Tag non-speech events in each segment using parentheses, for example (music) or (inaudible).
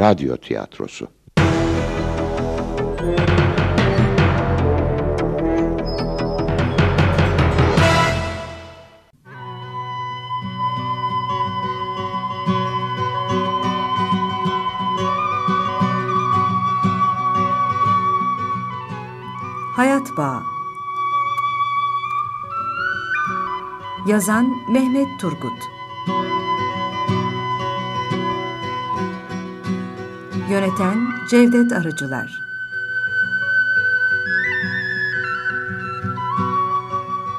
radyo tiyatrosu. Hayat Bağı Yazan Mehmet Turgut Yöneten Cevdet Arıcılar.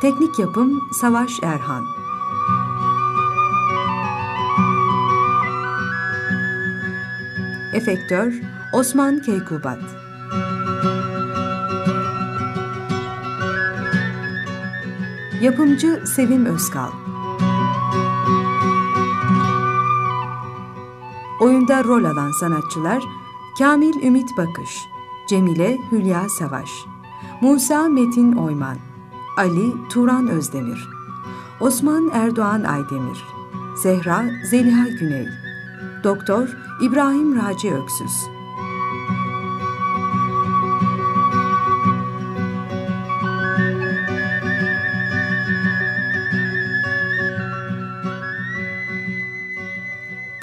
Teknik Yapım Savaş Erhan. Efektör Osman Keykubat. Yapımcı Sevim Özkal. Oyunda rol alan sanatçılar Kamil Ümit Bakış, Cemile Hülya Savaş, Musa Metin Oyman, Ali Turan Özdemir, Osman Erdoğan Aydemir, Zehra Zeliha Güney, Doktor İbrahim Raci Öksüz.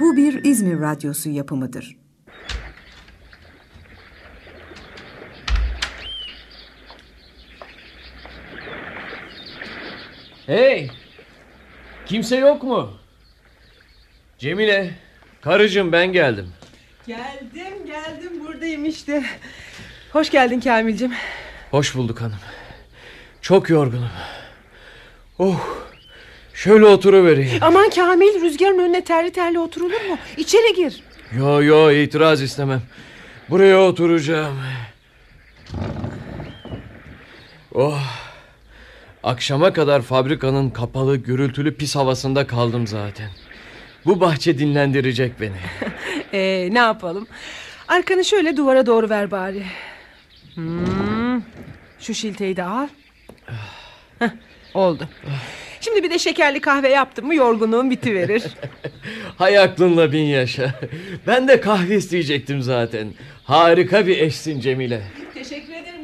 Bu bir İzmir Radyosu yapımıdır. Hey! Kimse yok mu? Cemile, karıcığım ben geldim. Geldim geldim buradayım işte. Hoş geldin Kamil'cim. Hoş bulduk hanım. Çok yorgunum. Oh, şöyle oturuvereyim. Aman Kamil rüzgarın önüne terli terli oturulur mu? İçeri gir. Yo yo itiraz istemem. Buraya oturacağım. Oh. Akşama kadar fabrikanın kapalı, gürültülü, pis havasında kaldım zaten. Bu bahçe dinlendirecek beni. (laughs) Ee, ne yapalım? Arkanı şöyle duvara doğru ver bari. Hmm. Şu şilteyi de al. (sighs) Heh, oldu. Şimdi bir de şekerli kahve yaptım mı yorgunluğum bitiverir. (laughs) Hay aklınla bin yaşa. Ben de kahve isteyecektim zaten. Harika bir eşsin Cemile. Teşekkür ederim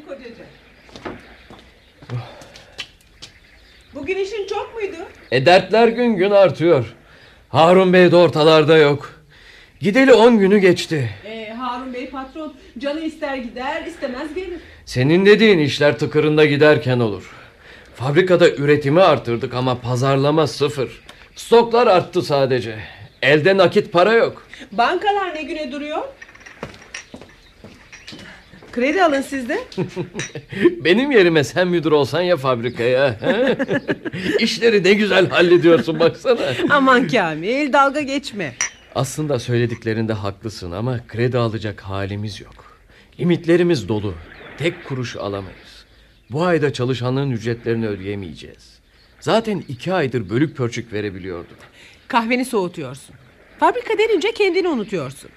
Bugün işin çok muydu? E dertler gün gün artıyor. Harun Bey de ortalarda yok. Gideli on günü geçti. Ee, Harun Bey patron canı ister gider istemez gelir. Senin dediğin işler tıkırında giderken olur. Fabrikada üretimi arttırdık ama pazarlama sıfır. Stoklar arttı sadece. Elde nakit para yok. Bankalar ne güne duruyor? Kredi alın sizde. (laughs) Benim yerime sen müdür olsan ya fabrikaya. (laughs) İşleri ne güzel hallediyorsun baksana. Aman Kamil dalga geçme. Aslında söylediklerinde haklısın ama kredi alacak halimiz yok. Limitlerimiz dolu. Tek kuruş alamayız. Bu ayda çalışanların ücretlerini ödeyemeyeceğiz. Zaten iki aydır bölük pörçük verebiliyorduk. Kahveni soğutuyorsun. Fabrika denince kendini unutuyorsun.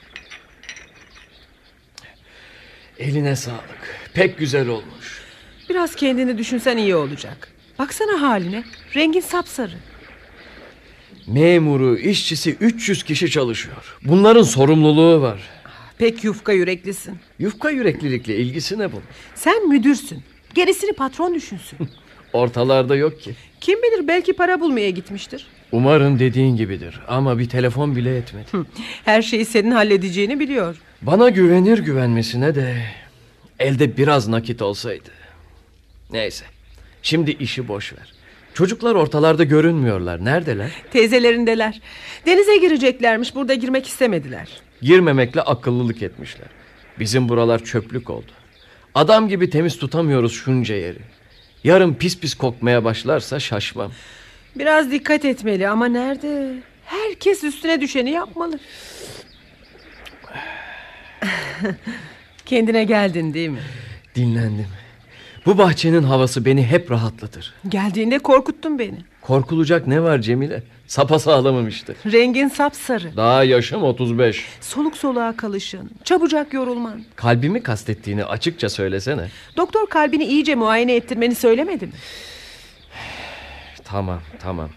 Eline sağlık. Pek güzel olmuş. Biraz kendini düşünsen iyi olacak. Baksana haline. Rengin sapsarı. Memuru, işçisi 300 kişi çalışıyor. Bunların sorumluluğu var. Pek yufka yüreklisin. Yufka yüreklilikle ilgisi ne bunun? Sen müdürsün. Gerisini patron düşünsün. (laughs) Ortalarda yok ki. Kim bilir belki para bulmaya gitmiştir. Umarım dediğin gibidir ama bir telefon bile etmedi. Her şeyi senin halledeceğini biliyor. Bana güvenir güvenmesine de elde biraz nakit olsaydı. Neyse. Şimdi işi boş ver. Çocuklar ortalarda görünmüyorlar. Neredeler? Teyzelerindeler. Denize gireceklermiş. Burada girmek istemediler. Girmemekle akıllılık etmişler. Bizim buralar çöplük oldu. Adam gibi temiz tutamıyoruz şunca yeri. Yarın pis pis kokmaya başlarsa şaşmam. Biraz dikkat etmeli ama nerede? Herkes üstüne düşeni yapmalı. (laughs) Kendine geldin değil mi? Dinlendim. Bu bahçenin havası beni hep rahatlatır. Geldiğinde korkuttun beni. Korkulacak ne var Cemile? Sapa sağlamım işte. Rengin sapsarı. Daha yaşım 35. Soluk soluğa kalışın. Çabucak yorulman. Kalbimi kastettiğini açıkça söylesene. Doktor kalbini iyice muayene ettirmeni söylemedi mi? Tamam tamam.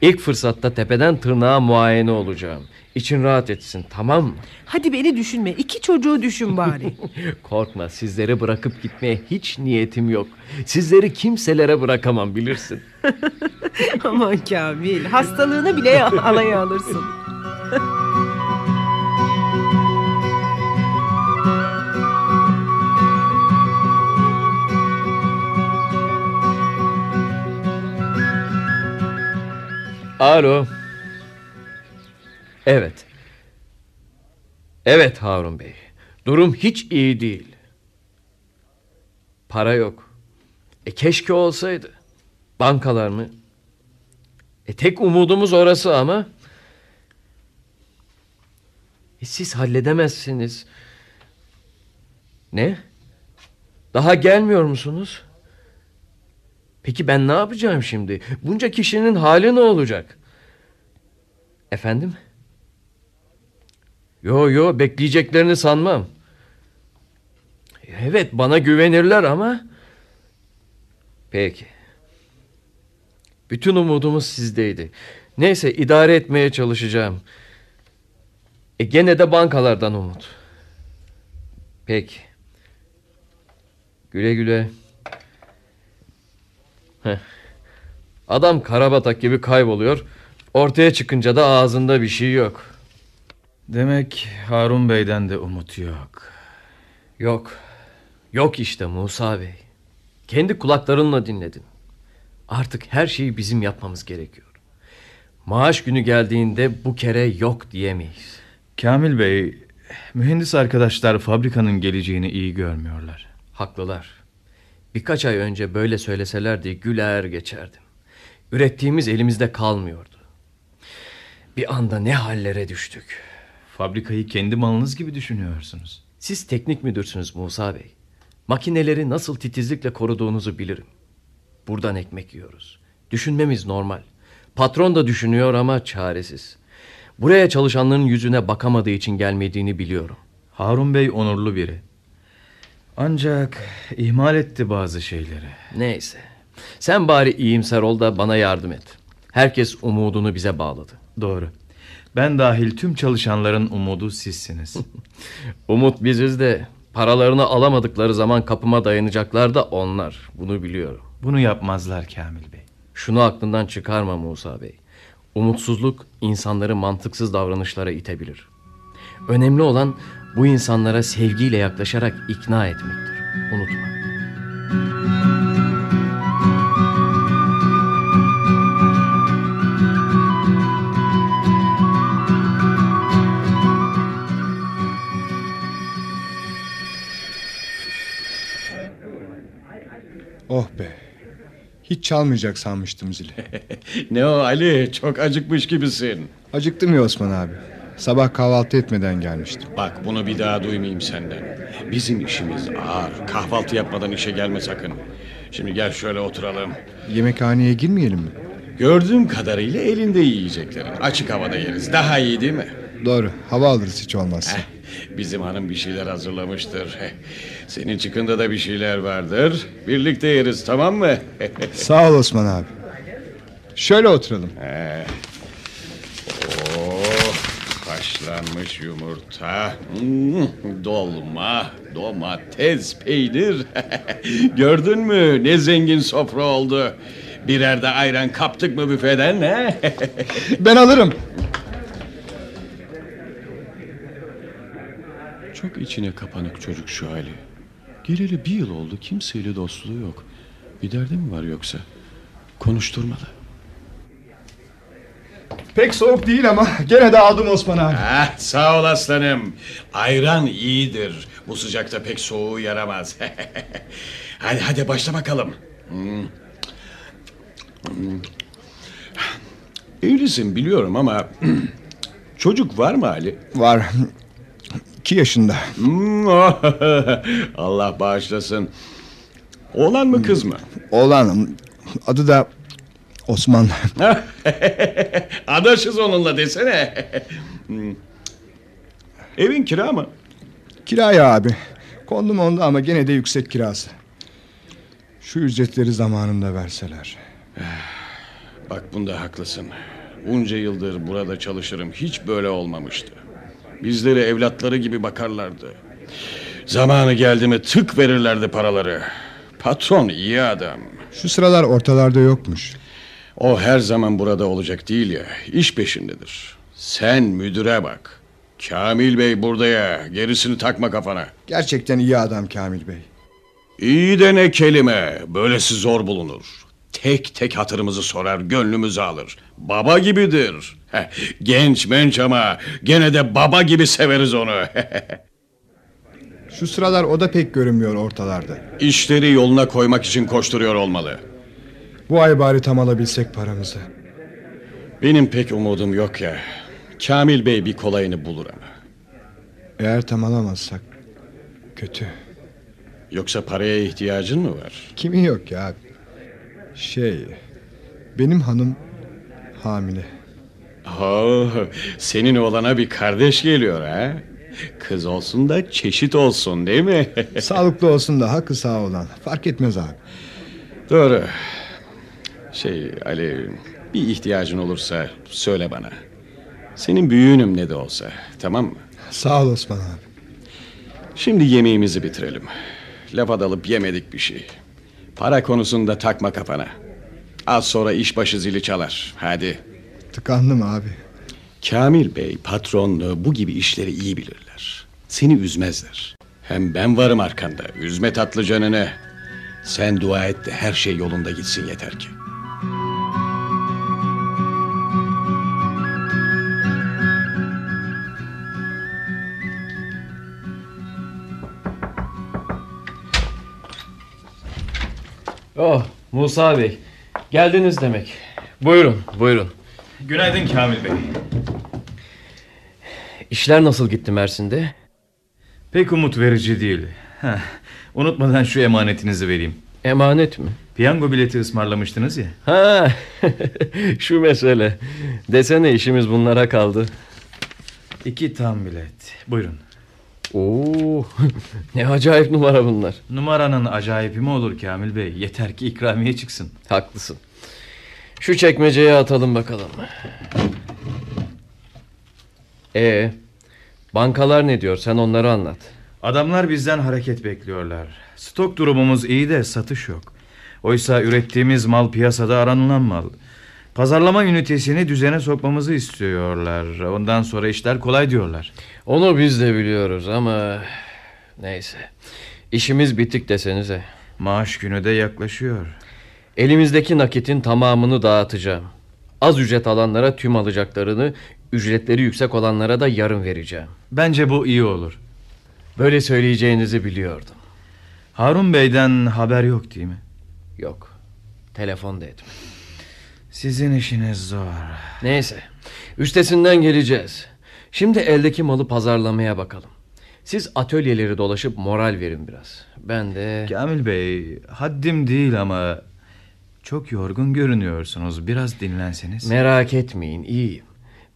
İlk fırsatta tepeden tırnağa muayene olacağım. İçin rahat etsin tamam mı? Hadi beni düşünme. iki çocuğu düşün bari. (laughs) Korkma sizleri bırakıp gitmeye hiç niyetim yok. Sizleri kimselere bırakamam bilirsin. (laughs) Aman Kamil. Hastalığını bile (laughs) alaya alırsın. Alo. Evet. Evet Harun Bey. Durum hiç iyi değil. Para yok. E keşke olsaydı. Bankalar mı? E tek umudumuz orası ama. E siz halledemezsiniz. Ne? Daha gelmiyor musunuz? Peki ben ne yapacağım şimdi? Bunca kişinin hali ne olacak? Efendim? Yo yo bekleyeceklerini sanmam. Evet bana güvenirler ama... Peki. Bütün umudumuz sizdeydi. Neyse idare etmeye çalışacağım. E gene de bankalardan umut. Peki. Güle güle. Heh. Adam karabatak gibi kayboluyor. Ortaya çıkınca da ağzında bir şey yok. Demek Harun Bey'den de umut yok. Yok. Yok işte Musa Bey. Kendi kulaklarınla dinledin. Artık her şeyi bizim yapmamız gerekiyor. Maaş günü geldiğinde bu kere yok diyemeyiz. Kamil Bey, mühendis arkadaşlar fabrikanın geleceğini iyi görmüyorlar. Haklılar. Birkaç ay önce böyle söyleselerdi güler geçerdim. Ürettiğimiz elimizde kalmıyordu. Bir anda ne hallere düştük. Fabrikayı kendi malınız gibi düşünüyorsunuz. Siz teknik müdürsünüz Musa Bey. Makineleri nasıl titizlikle koruduğunuzu bilirim. Buradan ekmek yiyoruz. Düşünmemiz normal. Patron da düşünüyor ama çaresiz. Buraya çalışanların yüzüne bakamadığı için gelmediğini biliyorum. Harun Bey onurlu biri. Ancak ihmal etti bazı şeyleri. Neyse. Sen bari iyimser ol da bana yardım et. Herkes umudunu bize bağladı. Doğru. Ben dahil tüm çalışanların umudu sizsiniz. (laughs) Umut biziz de paralarını alamadıkları zaman kapıma dayanacaklar da onlar. Bunu biliyorum. Bunu yapmazlar Kamil Bey. Şunu aklından çıkarma Musa Bey. Umutsuzluk insanları mantıksız davranışlara itebilir. Önemli olan bu insanlara sevgiyle yaklaşarak ikna etmektir. Unutma. Oh be. Hiç çalmayacak sanmıştım zili. (laughs) Ne o Ali çok acıkmış gibisin. Acıktım ya Osman abi. Sabah kahvaltı etmeden gelmiştim. Bak bunu bir daha duymayayım senden. Bizim işimiz ağır. Kahvaltı yapmadan işe gelme sakın. Şimdi gel şöyle oturalım. Yemekhaneye girmeyelim mi? Gördüğüm kadarıyla elinde yiyeceklerin. Açık havada yeriz. Daha iyi değil mi? Doğru. Hava alırız hiç olmazsa. Heh, bizim hanım bir şeyler hazırlamıştır. Senin çıkında da bir şeyler vardır. Birlikte yeriz tamam mı? (laughs) Sağ ol Osman abi. Şöyle oturalım. Oh, haşlanmış yumurta, hmm, dolma, domates, peynir. (laughs) Gördün mü ne zengin sofra oldu. Birer de ayran kaptık mı büfeden ne? (laughs) Ben alırım. Çok içine kapanık çocuk şu hali. Geleli bir yıl oldu kimseyle dostluğu yok. Bir derdi mi var yoksa? Konuşturmalı. Pek soğuk değil ama gene de aldım Osman abi. Ah, sağ ol aslanım. Ayran iyidir. Bu sıcakta pek soğuğu yaramaz. (laughs) hadi hadi başla bakalım. Hmm. Hmm. Evlisin biliyorum ama (clears throat) çocuk var mı Ali? Var. İki yaşında. (laughs) Allah bağışlasın. Oğlan mı kız mı? Oğlan. Adı da Osman. (laughs) Adaşız onunla desene. (laughs) Evin kira mı? Kiraya abi. Kondum onda ama gene de yüksek kirası. Şu ücretleri zamanında verseler. (sighs) Bak bunda haklısın. Bunca yıldır burada çalışırım. Hiç böyle olmamıştı. Bizleri evlatları gibi bakarlardı. Zamanı geldi mi tık verirlerdi paraları. Patron iyi adam. Şu sıralar ortalarda yokmuş. O her zaman burada olacak değil ya. İş peşindedir. Sen müdüre bak. Kamil Bey burada ya. Gerisini takma kafana. Gerçekten iyi adam Kamil Bey. İyi de ne kelime. Böylesi zor bulunur. Tek tek hatırımızı sorar, gönlümüzü alır. Baba gibidir. Genç menç ama gene de baba gibi severiz onu. Şu sıralar o da pek görünmüyor ortalarda. İşleri yoluna koymak için koşturuyor olmalı. Bu ay bari tam alabilsek paramızı. Benim pek umudum yok ya. Kamil Bey bir kolayını bulur ama. Eğer tam alamazsak kötü. Yoksa paraya ihtiyacın mı var? Kimin yok ya? Şey, benim hanım hamile. Oh, senin oğlana bir kardeş geliyor ha? Kız olsun da çeşit olsun değil mi? (laughs) Sağlıklı olsun daha kısa olan. Fark etmez abi. Doğru. Şey Ali bir ihtiyacın olursa söyle bana. Senin büyüğünüm ne de olsa tamam mı? Sağ ol Osman abi. Şimdi yemeğimizi bitirelim. Lafa dalıp yemedik bir şey. Para konusunda takma kafana. Az sonra işbaşı zili çalar. Hadi. Tıkandım abi. Kamil Bey patronluğu bu gibi işleri iyi bilirler. Seni üzmezler. Hem ben varım arkanda. Üzme tatlı canını. Sen dua et de her şey yolunda gitsin yeter ki. Oh Musa Bey. Geldiniz demek. Buyurun buyurun. Günaydın Kamil Bey. İşler nasıl gitti Mersin'de? Pek umut verici değil. Heh, unutmadan şu emanetinizi vereyim. Emanet mi? Piyango bileti ısmarlamıştınız ya. Ha, (laughs) şu mesele. Desene işimiz bunlara kaldı. İki tam bilet. Buyurun. Oo, (laughs) ne acayip numara bunlar. Numaranın acayibi mi olur Kamil Bey? Yeter ki ikramiye çıksın. Haklısın. Şu çekmeceye atalım bakalım. E bankalar ne diyor? Sen onları anlat. Adamlar bizden hareket bekliyorlar. Stok durumumuz iyi de satış yok. Oysa ürettiğimiz mal piyasada aranılan mal. Pazarlama ünitesini düzene sokmamızı istiyorlar. Ondan sonra işler kolay diyorlar. Onu biz de biliyoruz ama neyse. İşimiz bitik desenize. Maaş günü de yaklaşıyor. Elimizdeki nakitin tamamını dağıtacağım. Az ücret alanlara tüm alacaklarını, ücretleri yüksek olanlara da yarım vereceğim. Bence bu iyi olur. Böyle söyleyeceğinizi biliyordum. Harun Bey'den haber yok değil mi? Yok. Telefon da etme. Sizin işiniz zor. Neyse. Üstesinden geleceğiz. Şimdi eldeki malı pazarlamaya bakalım. Siz atölyeleri dolaşıp moral verin biraz. Ben de... Kamil Bey, haddim değil ama çok yorgun görünüyorsunuz. Biraz dinlenseniz. Merak etmeyin iyiyim.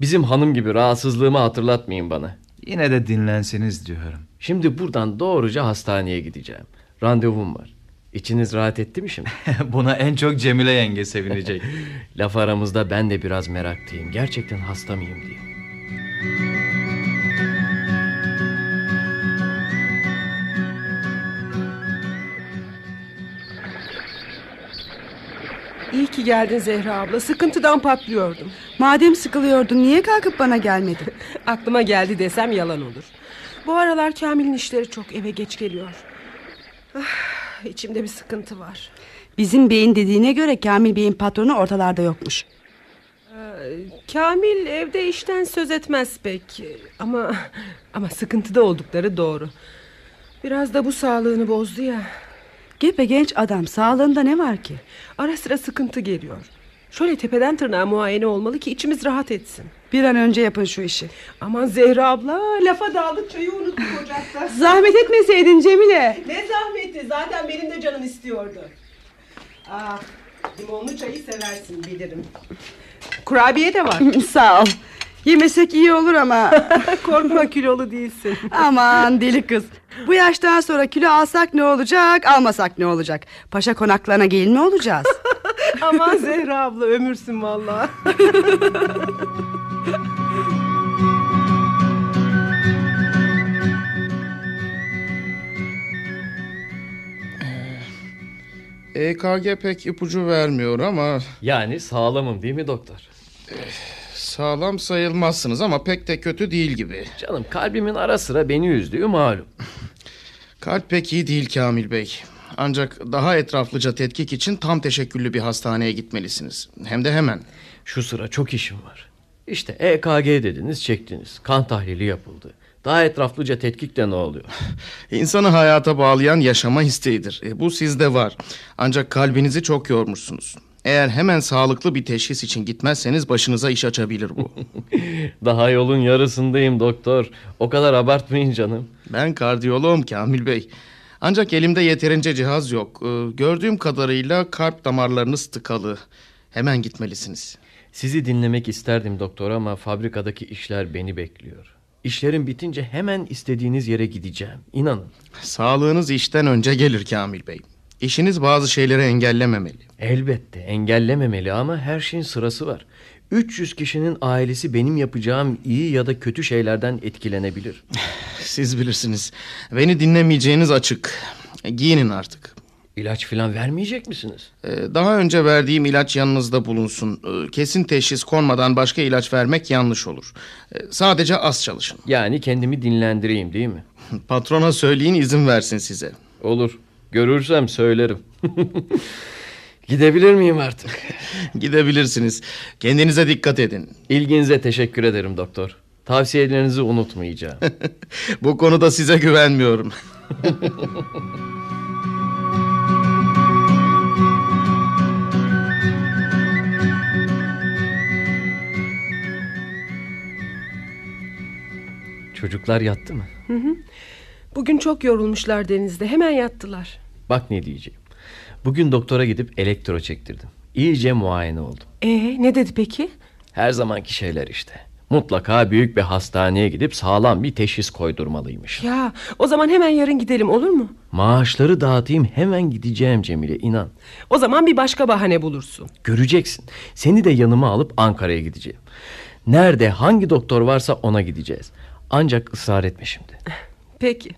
Bizim hanım gibi rahatsızlığımı hatırlatmayın bana. Yine de dinlenseniz diyorum. Şimdi buradan doğruca hastaneye gideceğim. Randevum var. İçiniz rahat etti mi şimdi? (laughs) Buna en çok Cemile yenge sevinecek. (laughs) Laf aramızda ben de biraz meraklıyım. Gerçekten hasta mıyım diye. İyi ki geldin Zehra abla. Sıkıntıdan patlıyordum. Madem sıkılıyordun niye kalkıp bana gelmedin? (laughs) Aklıma geldi desem yalan olur. Bu aralar Kamil'in işleri çok eve geç geliyor. Ah, içimde bir sıkıntı var. Bizim beyin dediğine göre Kamil Bey'in patronu ortalarda yokmuş. Kamil evde işten söz etmez pek. Ama ama sıkıntıda oldukları doğru. Biraz da bu sağlığını bozdu ya. Gepe genç adam sağlığında ne var ki? Ara sıra sıkıntı geliyor. Şöyle tepeden tırnağa muayene olmalı ki içimiz rahat etsin. Bir an önce yapın şu işi. Aman Zehra abla lafa daldık çayı unuttuk ocakta. (laughs) Zahmet etmeseydin Cemile. ne zahmeti zaten benim de canım istiyordu. Ah, limonlu çayı seversin bilirim. Kurabiye de var. (laughs) Sağ ol. Yemesek iyi olur ama. (laughs) Korkma kilolu değilsin. Aman deli kız. Bu yaştan sonra kilo alsak ne olacak, almasak ne olacak? Paşa konaklarına gelin mi olacağız? (laughs) Aman (laughs) Zehra abla ömürsün vallahi. (laughs) EKG E pek ipucu vermiyor ama Yani sağlamım değil mi doktor? sağlam sayılmazsınız ama pek de kötü değil gibi. Canım kalbimin ara sıra beni üzdüğü malum. Kalp pek iyi değil Kamil Bey. Ancak daha etraflıca tetkik için tam teşekküllü bir hastaneye gitmelisiniz. Hem de hemen. Şu sıra çok işim var. İşte EKG dediniz çektiniz. Kan tahlili yapıldı. Daha etraflıca tetkik de ne oluyor? (laughs) İnsanı hayata bağlayan yaşama isteğidir. E, bu sizde var. Ancak kalbinizi çok yormuşsunuz. Eğer hemen sağlıklı bir teşhis için gitmezseniz başınıza iş açabilir bu. (laughs) Daha yolun yarısındayım doktor. O kadar abartmayın canım. Ben kardiyoloğum Kamil Bey. Ancak elimde yeterince cihaz yok. Ee, Gördüğüm kadarıyla kalp damarlarınız tıkalı. Hemen gitmelisiniz. Sizi dinlemek isterdim doktor ama fabrikadaki işler beni bekliyor. İşlerim bitince hemen istediğiniz yere gideceğim. İnanın. Sağlığınız işten önce gelir Kamil Bey. İşiniz bazı şeyleri engellememeli. Elbette engellememeli ama her şeyin sırası var. 300 kişinin ailesi benim yapacağım iyi ya da kötü şeylerden etkilenebilir. (laughs) Siz bilirsiniz. Beni dinlemeyeceğiniz açık. E, Giyinin artık. İlaç falan vermeyecek misiniz? Ee, Daha önce verdiğim ilaç yanınızda bulunsun. Ee, Kesin teşhis konmadan başka ilaç vermek yanlış olur. Ee, Sadece az çalışın. Yani kendimi dinlendireyim değil mi? (laughs) Patrona söyleyin izin versin size. Olur. Görürsem söylerim. (laughs) Gidebilir miyim artık? (laughs) Gidebilirsiniz. Kendinize dikkat edin. İlginize teşekkür ederim doktor. Tavsiyelerinizi unutmayacağım. (laughs) Bu konuda size güvenmiyorum. (laughs) Çocuklar yattı mı? Bugün çok yorulmuşlar denizde. Hemen yattılar. Bak ne diyeceğim. Bugün doktora gidip elektro çektirdim. İyice muayene oldum. Ee, ne dedi peki? Her zamanki şeyler işte. Mutlaka büyük bir hastaneye gidip sağlam bir teşhis koydurmalıymış. Ya o zaman hemen yarın gidelim olur mu? Maaşları dağıtayım hemen gideceğim Cemile inan. O zaman bir başka bahane bulursun. Göreceksin. Seni de yanıma alıp Ankara'ya gideceğim. Nerede hangi doktor varsa ona gideceğiz. Ancak ısrar etme şimdi. Peki.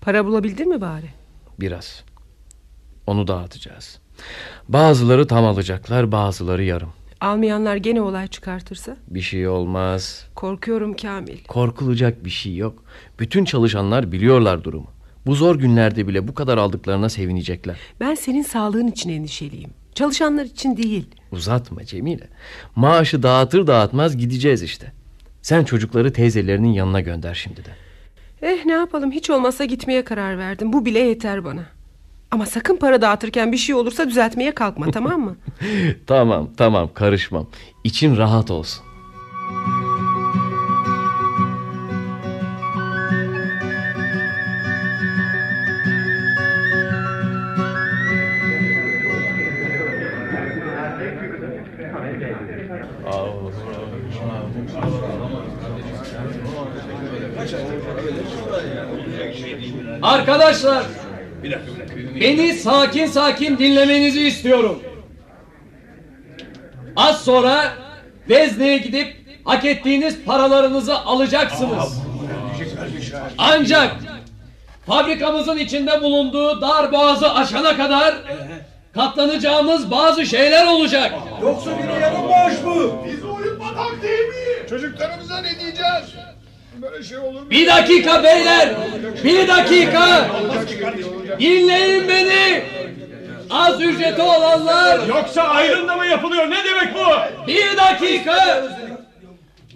Para bulabildin mi bari? Biraz. Onu dağıtacağız. Bazıları tam alacaklar bazıları yarım. Almayanlar gene olay çıkartırsa? Bir şey olmaz. Korkuyorum Kamil. Korkulacak bir şey yok. Bütün çalışanlar biliyorlar durumu. Bu zor günlerde bile bu kadar aldıklarına sevinecekler. Ben senin sağlığın için endişeliyim. Çalışanlar için değil. Uzatma Cemile. Maaşı dağıtır dağıtmaz gideceğiz işte. Sen çocukları teyzelerinin yanına gönder şimdi de. Eh ne yapalım hiç olmazsa gitmeye karar verdim. Bu bile yeter bana. Ama sakın para dağıtırken bir şey olursa düzeltmeye kalkma (laughs) tamam mı? Tamam tamam karışmam. İçin rahat olsun. Arkadaşlar beni sakin sakin dinlemenizi istiyorum. Az sonra Vezne'ye gidip hak ettiğiniz paralarınızı alacaksınız. Ancak fabrikamızın içinde bulunduğu dar boğazı aşana kadar katlanacağımız bazı şeyler olacak. Çocuklarımıza ne diyeceğiz? Böyle şey olur mu? Bir dakika beyler. Bir dakika. Dinleyin beni. Az ücreti olanlar Yoksa ayrımda mı yapılıyor? Ne demek bu? Bir dakika.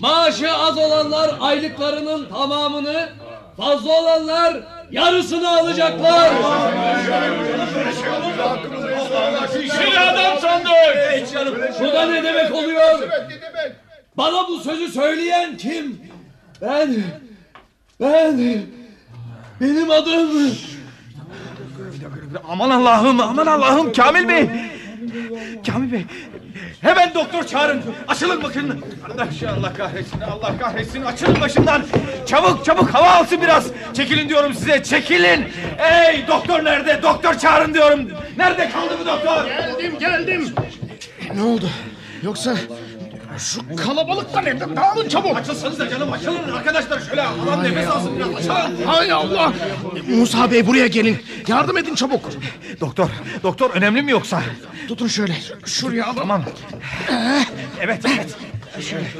Maaşı az olanlar aylıklarının tamamını, fazla olanlar yarısını alacaklar. Seni adam sandık. Bu da ne demek oluyor? Bana bu sözü söyleyen kim? Ben, ben, benim adım... Aman Allah'ım aman Allah'ım Kamil Bey. Kamil Bey. Hemen doktor çağırın. Açılın bakın. Arkadaş Allah kahretsin. Allah kahretsin. Açılın başından. Çabuk çabuk hava alsın biraz. Çekilin diyorum size. Çekilin. Ey doktor nerede? Doktor çağırın diyorum. Nerede kaldı bu doktor? Geldim geldim. Ne oldu? Yoksa şu kalabalıkta ne? Dağılın çabuk. Açılsanıza canım açılın arkadaşlar şöyle adam nefes alsın biraz açılın. Hay Allah. Musa Bey buraya gelin. Yardım edin çabuk. Doktor, doktor önemli mi yoksa? Tutun şöyle. Şuraya alın. Tamam. Evet, evet.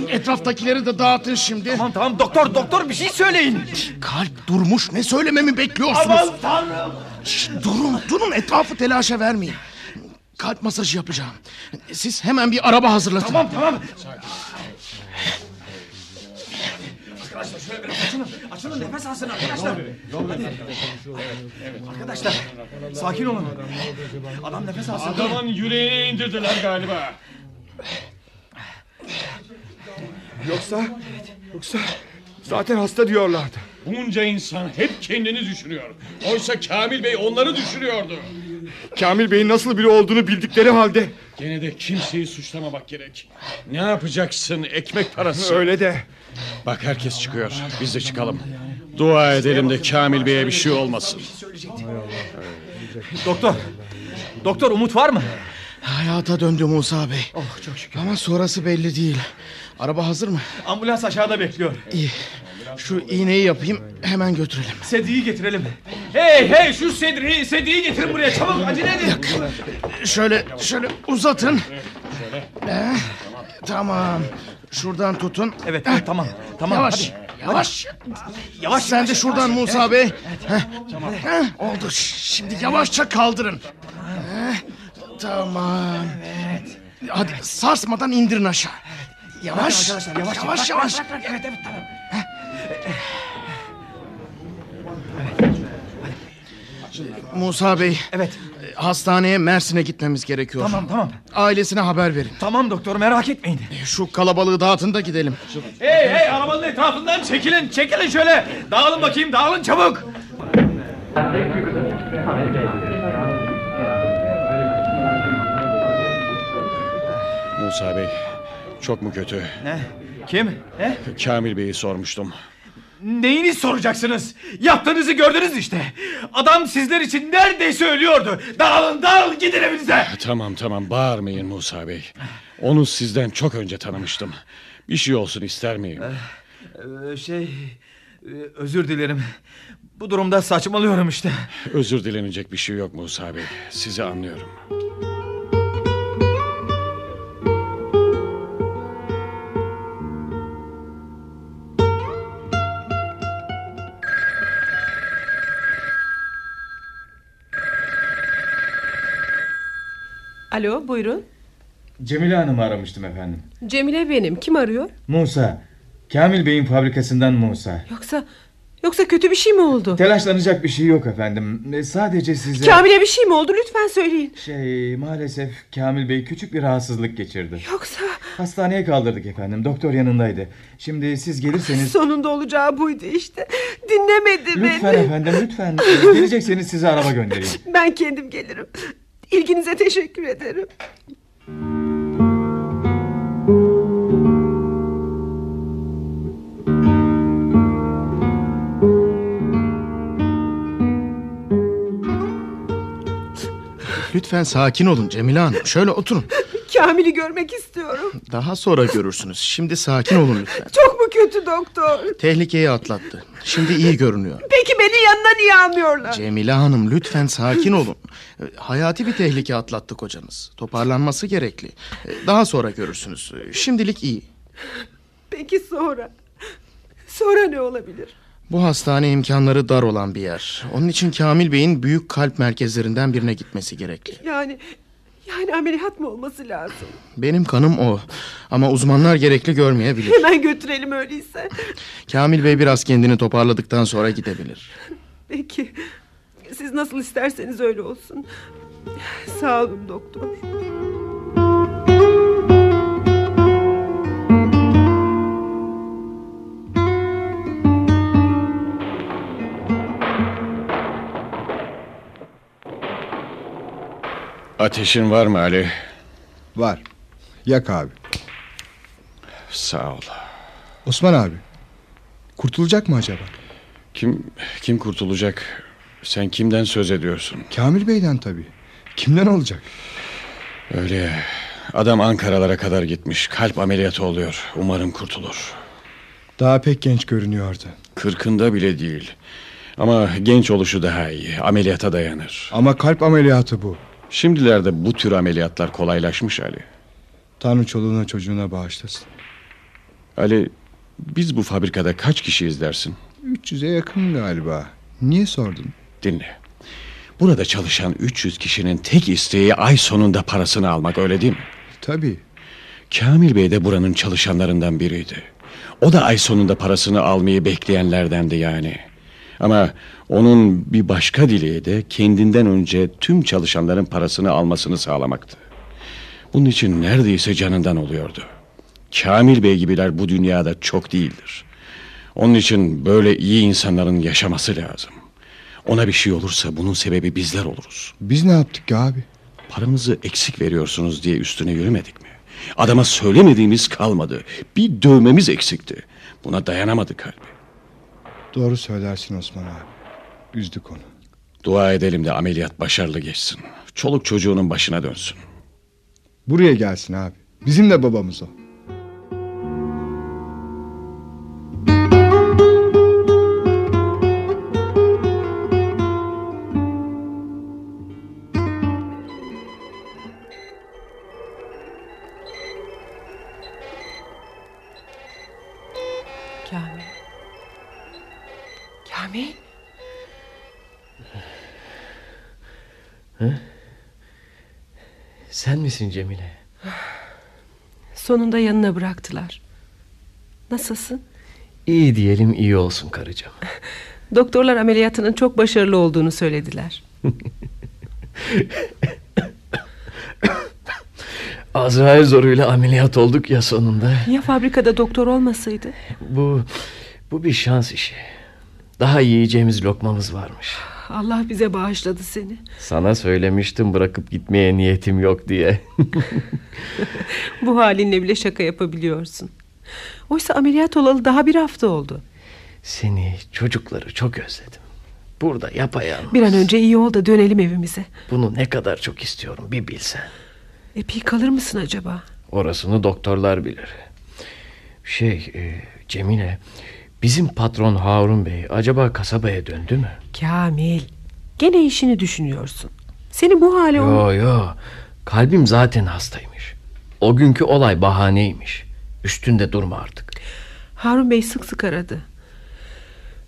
Etraftakileri de dağıtın şimdi. Tamam tamam doktor, doktor bir şey söyleyin. Kalp durmuş. Ne söylememi bekliyorsunuz? Aman tanrım. Şşt, durun, durun. Etrafı telaşa vermeyin. Kalp masajı yapacağım. Siz hemen bir araba hazırlatın. Tamam tamam. Arkadaşlar şöyle biraz açılın. Açılın nefes alsın arkadaşlar. Hadi. Arkadaşlar sakin olun. Adam nefes alsın. Adamın yüreğine indirdiler galiba. Yoksa... Yoksa... Zaten hasta diyorlardı. Bunca insan hep kendini düşünüyor. Oysa Kamil Bey onları düşünüyordu. Kamil Bey'in nasıl biri olduğunu bildikleri halde. Gene de kimseyi suçlamamak gerek. Ne yapacaksın ekmek parası? Öyle de. Bak herkes çıkıyor. Biz de çıkalım. Dua edelim de Kamil Bey'e bir şey olmasın. Doktor, doktor umut var mı? Hayata döndü Musa Bey. Oh çok şükür. Ama sonrası belli değil. Araba hazır mı? Ambulans aşağıda bekliyor. İyi. Şu iğneyi yapayım hemen götürelim. Sediyi getirelim. Hey hey şu sedri, sediyi getirin buraya çabuk acele edin. Şöyle şöyle uzatın. Ee, tamam. Şuradan tutun. Evet, evet tamam. Tamam Yavaş. hadi. Yavaş. Yavaş Sen de şuradan Musa Bey. Heh. Heh, oldu. Şimdi yavaşça kaldırın. Heh, Tamam. Hadi sarsmadan indirin aşağı. Yavaş. Arkadaşlar yavaş Yavaş yavaş. Evet evet tamam. Musa Bey. Evet. Hastaneye Mersin'e gitmemiz gerekiyor. Tamam tamam. Ailesine haber verin. Tamam doktor merak etmeyin. Şu kalabalığı dağıtın da gidelim. Hey hey arabanın etrafından çekilin çekilin şöyle. Dağılın bakayım dağılın çabuk. Musa Bey çok mu kötü? Ne? Kim? Ne? Kamil Bey'i sormuştum. Neyini soracaksınız? Yaptığınızı gördünüz işte. Adam sizler için neredeyse ölüyordu. Dağılın dağılın gidin evinize. Tamam tamam bağırmayın Musa Bey. Onu sizden çok önce tanımıştım. Bir şey olsun ister miyim? Ee, şey e, özür dilerim. Bu durumda saçmalıyorum işte. Özür dilenecek bir şey yok Musa Bey. Sizi anlıyorum. Alo buyurun. Cemile Hanım'ı aramıştım efendim. Cemile benim. Kim arıyor? Musa. Kamil Bey'in fabrikasından Musa. Yoksa yoksa kötü bir şey mi oldu? Telaşlanacak bir şey yok efendim. E, Sadece size... Kamil'e bir şey mi oldu? Lütfen söyleyin. Şey maalesef Kamil Bey küçük bir rahatsızlık geçirdi. Yoksa Hastaneye kaldırdık efendim. Doktor yanındaydı. Şimdi siz gelirseniz... (laughs) sonunda olacağı buydu işte. Dinlemedi Lütfen beni. efendim lütfen. (laughs) Gelecekseniz size araba göndereyim. Ben kendim gelirim. İlginize teşekkür ederim. Lütfen sakin olun Cemile Hanım. Şöyle oturun. (laughs) Kamil'i görmek istiyorum. Daha sonra görürsünüz. Şimdi sakin olun lütfen. (laughs) Çok mu kötü doktor? Tehlikeyi atlattı. Şimdi iyi görünüyor. Peki beni yanına niye almıyorlar? Cemile Hanım lütfen sakin olun. (laughs) Hayati bir tehlike atlattı kocanız. Toparlanması gerekli. Daha sonra görürsünüz. Şimdilik iyi. Peki sonra? Sonra ne olabilir? Bu hastane imkanları dar olan bir yer. Onun için Kamil Bey'in büyük kalp merkezlerinden birine gitmesi gerekli. Yani yani ameliyat mı olması lazım? Benim kanım o. Ama uzmanlar gerekli görmeyebilir. Hemen götürelim öyleyse. Kamil Bey biraz kendini toparladıktan sonra gidebilir. Peki. Siz nasıl isterseniz öyle olsun. Sağ olun doktor. Ateşin var mı Ali? Var. Yak abi. Sağ ol. Osman abi. Kurtulacak mı acaba? Kim kim kurtulacak? Sen kimden söz ediyorsun? Kamil Bey'den tabii. Kimden olacak? Öyle. Adam Ankaralara kadar gitmiş. Kalp ameliyatı oluyor. Umarım kurtulur. Daha pek genç görünüyordu. Kırkında bile değil. Ama genç oluşu daha iyi. Ameliyata dayanır. Ama kalp ameliyatı bu. Şimdilerde bu tür ameliyatlar kolaylaşmış Ali. Tanrı çoluğuna çocuğuna bağışlasın. Ali biz bu fabrikada kaç kişiyiz dersin? 300'e yakın galiba. Niye sordun? Dinle. Burada çalışan 300 kişinin tek isteği ay sonunda parasını almak öyle değil mi? Tabii. Kamil Bey de buranın çalışanlarından biriydi. O da ay sonunda parasını almayı bekleyenlerdendi yani. Ama onun bir başka dileği de kendinden önce tüm çalışanların parasını almasını sağlamaktı. Bunun için neredeyse canından oluyordu. Kamil Bey gibiler bu dünyada çok değildir. Onun için böyle iyi insanların yaşaması lazım. Ona bir şey olursa bunun sebebi bizler oluruz. Biz ne yaptık ki abi? Paramızı eksik veriyorsunuz diye üstüne yürümedik mi? Adama söylemediğimiz kalmadı. Bir dövmemiz eksikti. Buna dayanamadı kalbi. Doğru söylersin Osman abi. Üzdük onu. Dua edelim de ameliyat başarılı geçsin. Çoluk çocuğunun başına dönsün. Buraya gelsin abi. Bizim de babamız o. misin Cemile? Sonunda yanına bıraktılar. Nasılsın? İyi diyelim iyi olsun karıcığım. (laughs) Doktorlar ameliyatının çok başarılı olduğunu söylediler. (laughs) Azrail zoruyla ameliyat olduk ya sonunda. Ya fabrikada doktor olmasaydı? Bu bu bir şans işi. Daha yiyeceğimiz lokmamız varmış. Allah bize bağışladı seni. Sana söylemiştim bırakıp gitmeye niyetim yok diye. (laughs) Bu halinle bile şaka yapabiliyorsun. Oysa ameliyat olalı daha bir hafta oldu. Seni, çocukları çok özledim. Burada yapayalnız. Bir an önce iyi ol da dönelim evimize. Bunu ne kadar çok istiyorum bir bilsen. Epey kalır mısın acaba? Orasını doktorlar bilir. Şey, e, Cemile, bizim patron Harun Bey acaba kasabaya döndü mü? Kamil, gene işini düşünüyorsun. Seni bu hale... Yo yo, kalbim zaten hastaymış. O günkü olay bahaneymiş. Üstünde durma artık. Harun Bey sık sık aradı.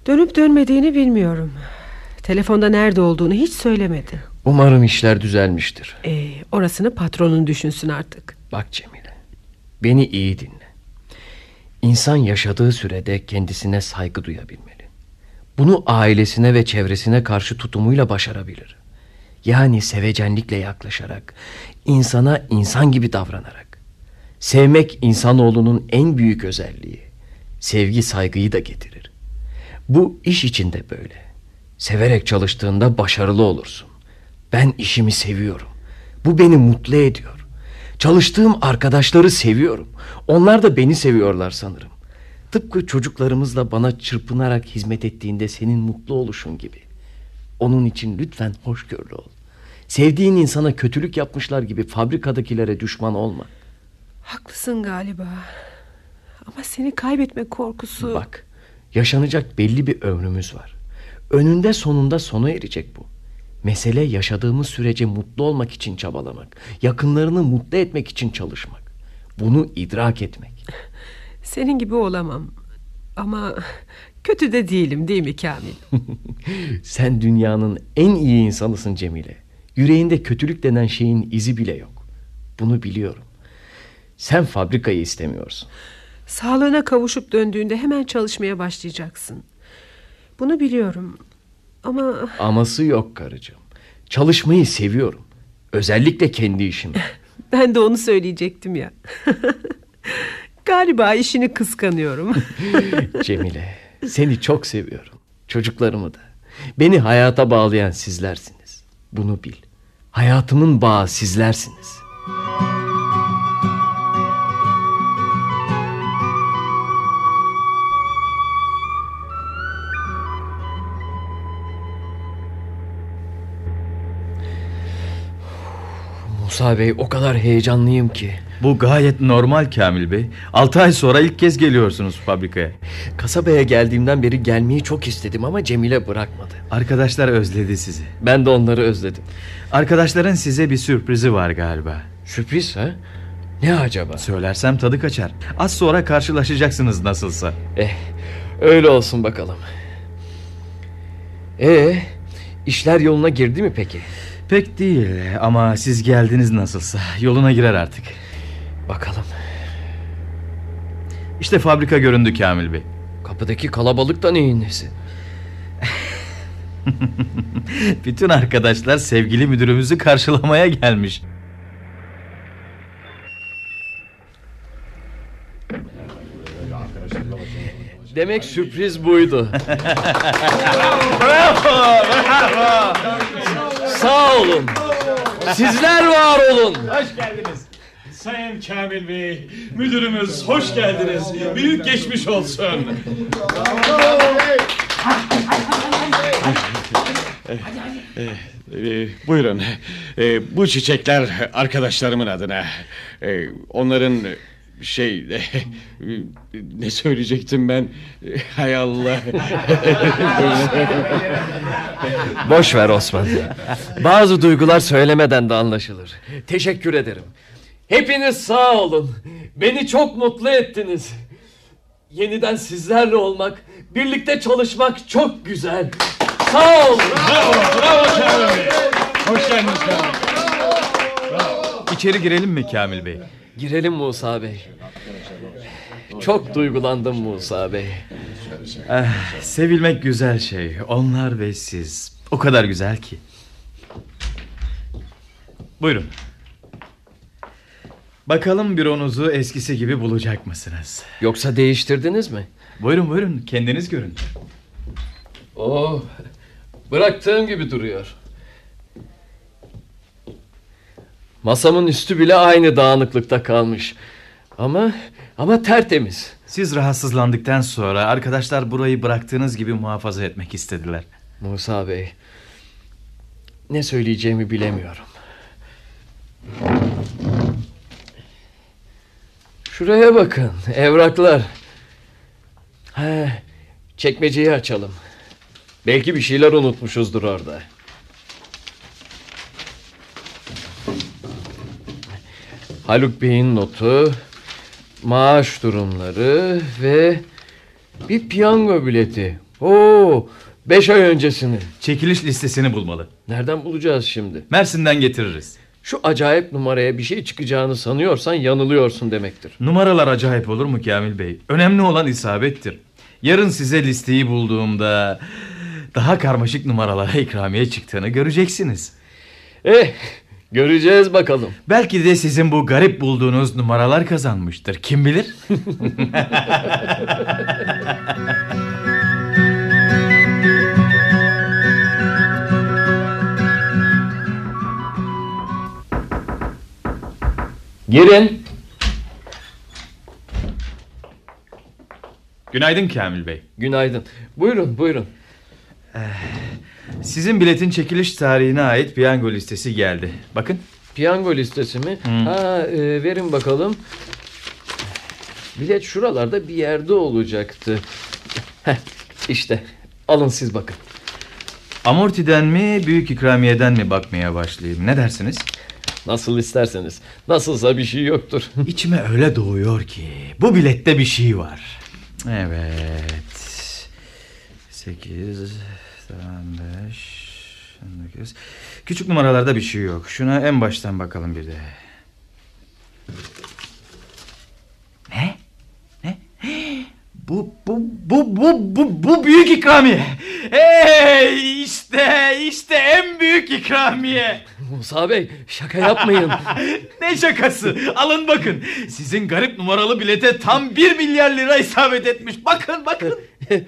Dönüp dönmediğini bilmiyorum. Telefonda nerede olduğunu hiç söylemedi. Umarım işler düzelmiştir. Ee, orasını patronun düşünsün artık. Bak Cemile, beni iyi dinle. İnsan yaşadığı sürede kendisine saygı duyabilmeli. Bunu ailesine ve çevresine karşı tutumuyla başarabilir. Yani sevecenlikle yaklaşarak, insana insan gibi davranarak. Sevmek insanoğlunun en büyük özelliği. Sevgi saygıyı da getirir. Bu iş içinde böyle. Severek çalıştığında başarılı olursun. Ben işimi seviyorum. Bu beni mutlu ediyor. Çalıştığım arkadaşları seviyorum. Onlar da beni seviyorlar sanırım. Tıpkı çocuklarımızla bana çırpınarak hizmet ettiğinde senin mutlu oluşun gibi. Onun için lütfen hoşgörülü ol. Sevdiğin insana kötülük yapmışlar gibi fabrikadakilere düşman olma. Haklısın galiba. Ama seni kaybetme korkusu... Bak, yaşanacak belli bir ömrümüz var. Önünde sonunda sona erecek bu. Mesele yaşadığımız sürece mutlu olmak için çabalamak. Yakınlarını mutlu etmek için çalışmak. Bunu idrak etmek. Senin gibi olamam. Ama kötü de değilim değil mi Kamil? (laughs) Sen dünyanın en iyi insanısın Cemile. Yüreğinde kötülük denen şeyin izi bile yok. Bunu biliyorum. Sen fabrikayı istemiyorsun. Sağlığına kavuşup döndüğünde hemen çalışmaya başlayacaksın. Bunu biliyorum. Ama Aması yok karıcığım. Çalışmayı seviyorum. Özellikle kendi işimi. (laughs) ben de onu söyleyecektim ya. (laughs) Galiba işini kıskanıyorum. (laughs) Cemile, seni çok seviyorum. Çocuklarımı da. Beni hayata bağlayan sizlersiniz. Bunu bil. Hayatımın bağı sizlersiniz. Musa Bey o kadar heyecanlıyım ki. Bu gayet normal Kamil Bey. 6 ay sonra ilk kez geliyorsunuz fabrikaya. Kasabaya geldiğimden beri gelmeyi çok istedim ama Cemile bırakmadı. Arkadaşlar özledi sizi. Ben de onları özledim. Arkadaşların size bir sürprizi var galiba. Sürpriz ha? Ne acaba? Söylersem tadı kaçar. Az sonra karşılaşacaksınız nasılsa. Eh, öyle olsun bakalım. Ee, işler yoluna girdi mi peki? Pek değil ama siz geldiniz nasılsa. Yoluna girer artık. Bakalım. İşte fabrika göründü Kamil Bey. Kapıdaki kalabalık da neyin nesi? (laughs) Bütün arkadaşlar sevgili müdürümüzü karşılamaya gelmiş. Demek sürpriz buydu. (laughs) Sağ olun. Sizler var olun. Hoş geldiniz. Sayın Kamil Bey, müdürümüz hoş geldiniz. Büyük geçmiş olsun. Ee, buyurun. Ee, bu çiçekler arkadaşlarımın adına. Ee, onların şey (laughs) ne söyleyecektim ben? (laughs) Hay Allah. (laughs) Boş ver Osman. Bazı duygular söylemeden de anlaşılır. Teşekkür ederim. Hepiniz sağ olun. Beni çok mutlu ettiniz. Yeniden sizlerle olmak, birlikte çalışmak çok güzel. Sağ olun. Hoş geldiniz Kamil. İçeri girelim mi Kamil Bey? Girelim Musa Bey. Çok duygulandım Musa Bey. Eh, sevilmek güzel şey. Onlar ve siz. O kadar güzel ki. Buyurun. Bakalım büronuzu eskisi gibi bulacak mısınız? Yoksa değiştirdiniz mi? Buyurun buyurun kendiniz görün. Oh, bıraktığım gibi duruyor. Masamın üstü bile aynı dağınıklıkta kalmış. Ama ama tertemiz. Siz rahatsızlandıktan sonra arkadaşlar burayı bıraktığınız gibi muhafaza etmek istediler. Musa Bey, ne söyleyeceğimi bilemiyorum. Şuraya bakın, evraklar. He, çekmeceyi açalım. Belki bir şeyler unutmuşuzdur orada. Haluk Bey'in notu, maaş durumları ve bir piyango bileti. Oo, beş ay öncesini. Çekiliş listesini bulmalı. Nereden bulacağız şimdi? Mersin'den getiririz. Şu acayip numaraya bir şey çıkacağını sanıyorsan yanılıyorsun demektir. Numaralar acayip olur mu Kamil Bey? Önemli olan isabettir. Yarın size listeyi bulduğumda daha karmaşık numaralara ikramiye çıktığını göreceksiniz. Eh, göreceğiz bakalım. Belki de sizin bu garip bulduğunuz numaralar kazanmıştır. Kim bilir? (laughs) Girin. Günaydın Kamil Bey. Günaydın. Buyurun, buyurun. Sizin biletin çekiliş tarihine ait piyango listesi geldi. Bakın. Piyango listesi mi? Ha, e, verin bakalım. Bilet şuralarda bir yerde olacaktı. Heh, işte. Alın siz bakın. Amortiden mi büyük ikramiyeden mi bakmaya başlayayım? Ne dersiniz? Nasıl isterseniz. Nasılsa bir şey yoktur. (laughs) İçime öyle doğuyor ki bu bilette bir şey var. Evet. 8 5 9 Küçük numaralarda bir şey yok. Şuna en baştan bakalım bir de. Ne? Bu bu bu bu bu bu büyük ikramiye. Hey işte işte en büyük ikramiye. (laughs) Musa Bey şaka yapmayın. (laughs) ne şakası? Alın bakın. Sizin garip numaralı bilete tam bir milyar lira isabet etmiş. Bakın bakın. (laughs)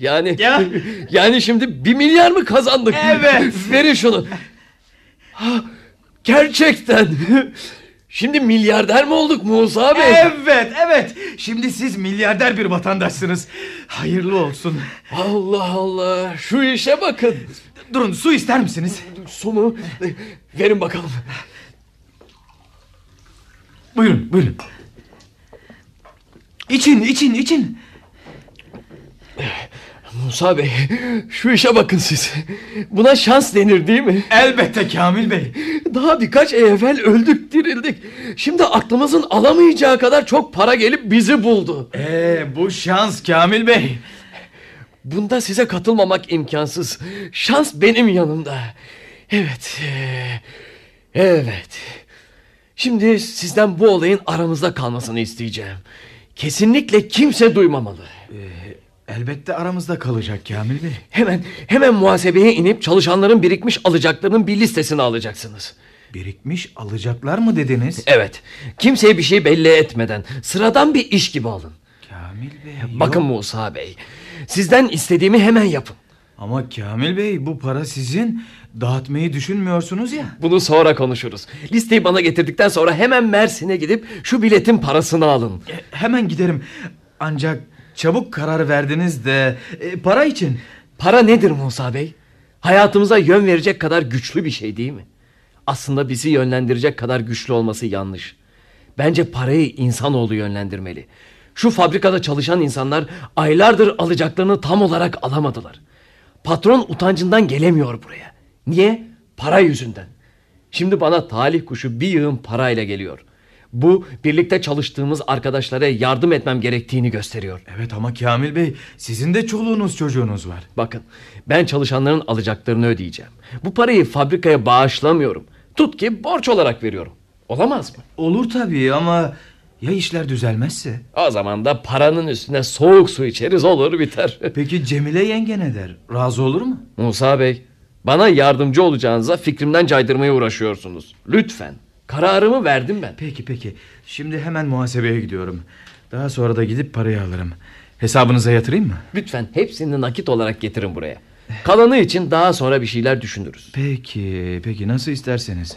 yani Ya. yani şimdi bir milyar mı kazandık? Evet. Verin şunu. Gerçekten. Şimdi milyarder mi olduk Musa Bey? Evet evet şimdi siz milyarder bir vatandaşsınız. Hayırlı olsun. Allah Allah şu işe bakın. Durun su ister misiniz? Su mu? Verin bakalım. Buyurun buyurun. İçin için için. Musa Bey şu işe bakın siz. Buna şans denir değil mi? Elbette Kamil Bey. Daha birkaç ay evvel öldük dirildik. Şimdi aklımızın alamayacağı kadar çok para gelip bizi buldu. Ee, bu şans Kamil Bey. Bunda size katılmamak imkansız. Şans benim yanımda. Evet. eee, Evet. Şimdi sizden bu olayın aramızda kalmasını isteyeceğim. Kesinlikle kimse duymamalı. Elbette aramızda kalacak Kamil Bey. Hemen hemen muhasebeye inip çalışanların birikmiş alacaklarının bir listesini alacaksınız. Birikmiş alacaklar mı dediniz? Evet. Kimseye bir şey belli etmeden sıradan bir iş gibi alın. Kamil Bey. Bakın yok. Musa Bey. Sizden istediğimi hemen yapın. Ama Kamil Bey bu para sizin. Dağıtmayı düşünmüyorsunuz ya. Bunu sonra konuşuruz. Listeyi bana getirdikten sonra hemen Mersin'e gidip şu biletin parasını alın. E, hemen giderim. Ancak çabuk karar verdiniz de e, para için. Para nedir Musa Bey? Hayatımıza yön verecek kadar güçlü bir şey değil mi? Aslında bizi yönlendirecek kadar güçlü olması yanlış. Bence parayı insanoğlu yönlendirmeli. Şu fabrikada çalışan insanlar aylardır alacaklarını tam olarak alamadılar. Patron utancından gelemiyor buraya. Niye? Para yüzünden. Şimdi bana talih kuşu bir yığın parayla geliyor. Bu birlikte çalıştığımız arkadaşlara yardım etmem gerektiğini gösteriyor. Evet ama Kamil Bey sizin de çoluğunuz çocuğunuz var. Bakın ben çalışanların alacaklarını ödeyeceğim. Bu parayı fabrikaya bağışlamıyorum. Tut ki borç olarak veriyorum. Olamaz mı? Olur tabii ama ya işler düzelmezse? O zaman da paranın üstüne soğuk su içeriz olur biter. (laughs) Peki Cemile yenge ne der? Razı olur mu? Musa Bey bana yardımcı olacağınıza fikrimden caydırmaya uğraşıyorsunuz. Lütfen kararımı verdim ben. Peki peki. Şimdi hemen muhasebeye gidiyorum. Daha sonra da gidip parayı alırım. Hesabınıza yatırayım mı? Lütfen hepsini nakit olarak getirin buraya. Kalanı için daha sonra bir şeyler düşünürüz. Peki peki nasıl isterseniz.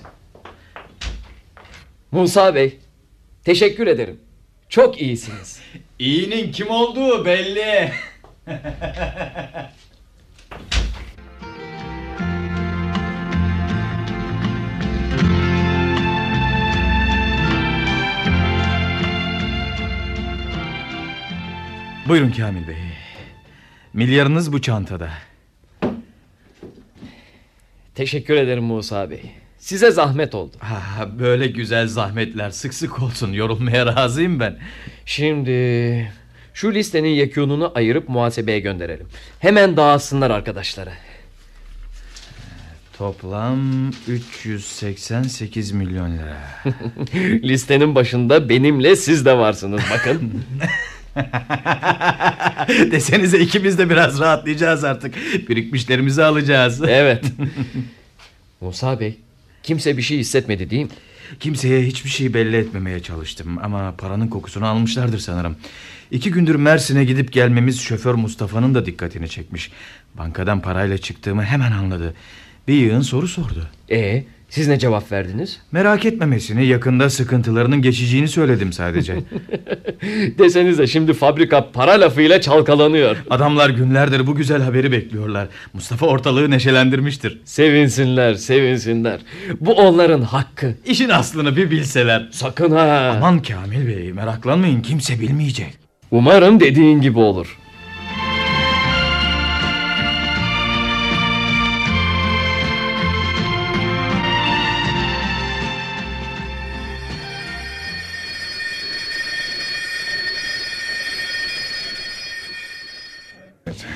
Musa Bey teşekkür ederim. Çok iyisiniz. İyinin kim olduğu belli. (laughs) Buyurun Kamil Bey. Milyarınız bu çantada. Teşekkür ederim Musa Bey. Size zahmet oldu. Ha, böyle güzel zahmetler sık sık olsun. Yorulmaya razıyım ben. Şimdi şu listenin yekûnunu ayırıp muhasebeye gönderelim. Hemen dağıtsınlar arkadaşlara. Toplam 388 milyon lira. (laughs) Listenin başında benimle siz de varsınız bakın. (laughs) (laughs) Desenize ikimiz de biraz rahatlayacağız artık. Birikmişlerimizi alacağız. evet. (laughs) Musa Bey kimse bir şey hissetmedi değil mi? Kimseye hiçbir şey belli etmemeye çalıştım ama paranın kokusunu almışlardır sanırım. İki gündür Mersin'e gidip gelmemiz şoför Mustafa'nın da dikkatini çekmiş. Bankadan parayla çıktığımı hemen anladı. Bir yığın soru sordu. E siz ne cevap verdiniz? Merak etmemesini yakında sıkıntılarının geçeceğini söyledim sadece. (laughs) Desenize şimdi fabrika para lafıyla çalkalanıyor. Adamlar günlerdir bu güzel haberi bekliyorlar. Mustafa ortalığı neşelendirmiştir. Sevinsinler sevinsinler. Bu onların hakkı. İşin aslını bir bilseler. Sakın ha. Aman Kamil Bey meraklanmayın kimse bilmeyecek. Umarım dediğin gibi olur.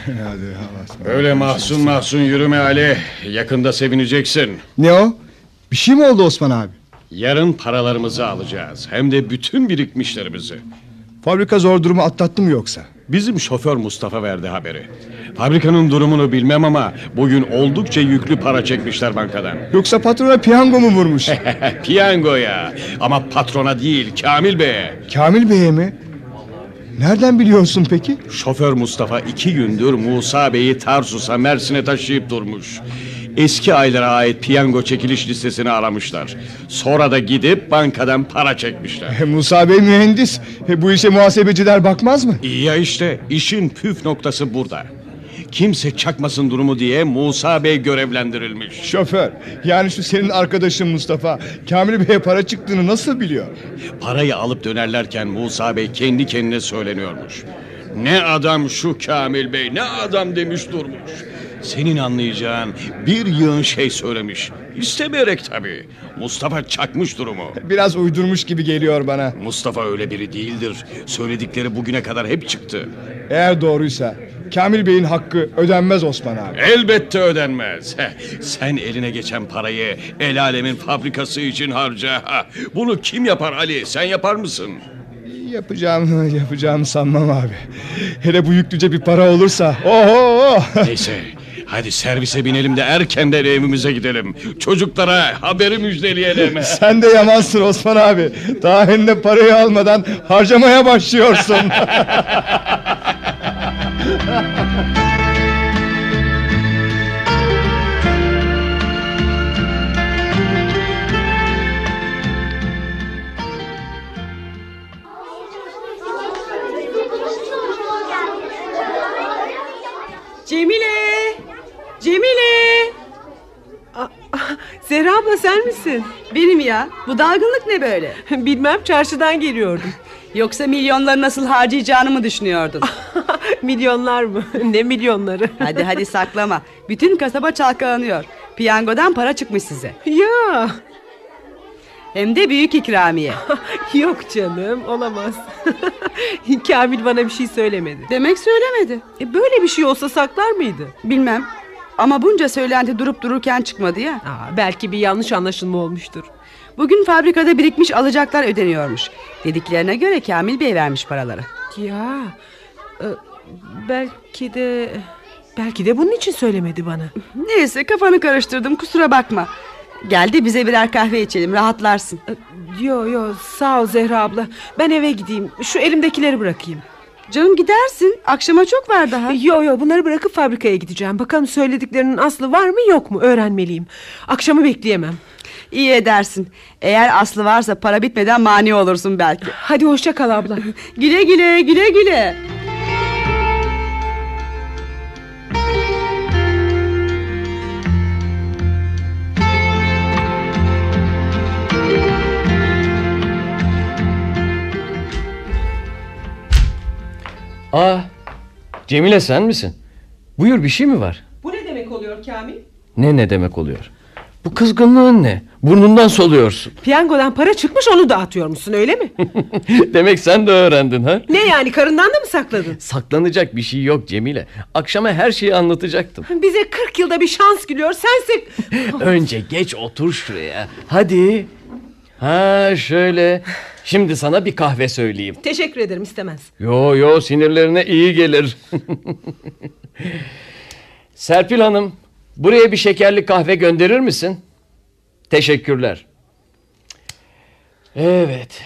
Hadi Allah Öyle mahzun mahzun yürüme Ali. Yakında sevineceksin. Ne o? Bir şey mi oldu Osman abi? Yarın paralarımızı alacağız. Hem de bütün birikmişlerimizi. Fabrika zor durumu atlattı mı yoksa? Bizim şoför Mustafa verdi haberi. Fabrikanın durumunu bilmem ama bugün oldukça yüklü para çekmişler bankadan. (laughs) Yoksa patrona piyango mu vurmuş? Piyangoya. Ama patrona değil Kamil Bey'e. Kamil Bey'e mi? Nereden biliyorsun peki? Şoför Mustafa iki gündür Musa Bey'i Tarsus'a Mersin'e taşıyıp durmuş. Eski aylara ait piyango çekiliş listesini aramışlar. Sonra da gidip bankadan para çekmişler. E, Musa Bey mühendis. E, bu işe muhasebeciler bakmaz mı? İyi ya işte işin püf noktası burada. Kimse çakmasın durumu diye Musa Bey görevlendirilmiş. Şoför. Yani şu senin arkadaşın Mustafa. Kamil Bey'e para çıktığını nasıl biliyor? Parayı alıp dönerlerken Musa Bey kendi kendine söyleniyormuş. Ne adam şu Kamil Bey ne adam demiş durmuş. Senin anlayacağın bir yığın şey söylemiş. İstemeyerek tabii. Mustafa çakmış durumu. Biraz uydurmuş gibi geliyor bana. Mustafa öyle biri değildir. Söyledikleri bugüne kadar hep çıktı. Eğer doğruysa Kamil Bey'in hakkı ödenmez Osman abi. Elbette ödenmez. Sen eline geçen parayı el alemin fabrikası için harca. Ha, Bunu kim yapar Ali? Sen yapar mısın? Yapacağım, yapacağımı sanmam abi. Hele bu yüklüce bir para olursa. Oho! Neyse. Hadi servise binelim de erkenden evimize gidelim. Çocuklara haberi müjdeleyelim. (laughs) Sen de yamansın Osman abi. Daha henüz parayı almadan harcamaya başlıyorsun. (laughs) sen misin? Benim ya. Bu dalgınlık ne böyle? (laughs) Bilmem çarşıdan geliyordum. Yoksa milyonları nasıl harcayacağını mı düşünüyordun? (laughs) Milyonlar mı? (laughs) ne milyonları? hadi hadi saklama. Bütün kasaba çalkalanıyor. Piyangodan para çıkmış size. ya Hem de büyük ikramiye. yok canım olamaz. Kamil bana bir şey söylemedi. Demek söylemedi. E, böyle bir şey olsa saklar mıydı? Bilmem. Ama bunca söylenti durup dururken çıkmadı ya. Aa, belki bir yanlış anlaşılma olmuştur. Bugün fabrikada birikmiş alacaklar ödeniyormuş. Dediklerine göre Kamil Bey vermiş paraları. Ya e, belki de belki de bunun için söylemedi bana. Neyse kafanı karıştırdım kusura bakma. Geldi bize birer kahve içelim rahatlarsın. E, Yo yo sağ ol Zehra abla. Ben eve gideyim. Şu elimdekileri bırakayım. Canım gidersin akşama çok var daha. Yo yo bunları bırakıp fabrikaya gideceğim. Bakalım söylediklerinin aslı var mı yok mu öğrenmeliyim. Akşamı bekleyemem. İyi edersin. Eğer aslı varsa para bitmeden mani olursun belki. Hadi hoşça kal abla. (laughs) Güle güle güle güle. Aa, Cemile sen misin? Buyur bir şey mi var? Bu ne demek oluyor Kamil? Ne ne demek oluyor? Bu kızgınlığın ne? Burnundan soluyorsun. Piyangodan para çıkmış onu dağıtıyor musun öyle mi? (laughs) Demek sen de öğrendin ha? ne yani karından da mı sakladın? Saklanacak bir şey yok Cemile. Akşama her şeyi anlatacaktım. Bize 40 yılda bir şans gülüyor sense... (laughs) Önce geç otur şuraya. Hadi. Ha şöyle. Şimdi sana bir kahve söyleyeyim. Teşekkür ederim istemez. Yo yo sinirlerine iyi gelir. (laughs) Serpil Hanım, buraya bir şekerli kahve gönderir misin? Teşekkürler. Evet.